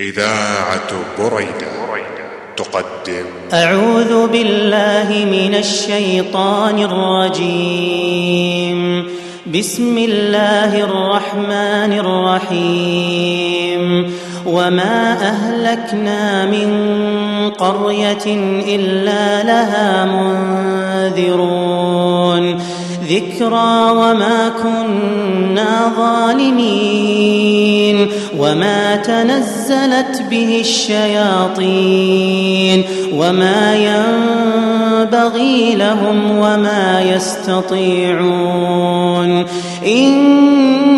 إذاعة بريدة تقدم. أعوذ بالله من الشيطان الرجيم. بسم الله الرحمن الرحيم. وما أهلكنا من قرية إلا لها منذرون. ذكرى وما كنا ظالمين. وما تنزلت به الشياطين وما ينبغي لهم وما يستطيعون عن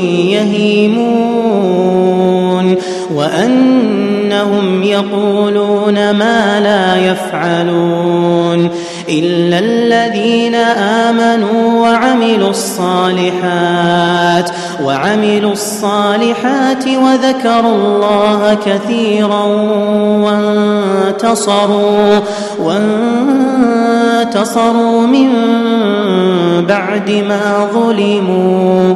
يهيمون وأنهم يقولون ما لا يفعلون إلا الذين آمنوا وعملوا الصالحات وعملوا الصالحات وذكروا الله كثيرا وانتصروا وانتصروا من بعد ما ظلموا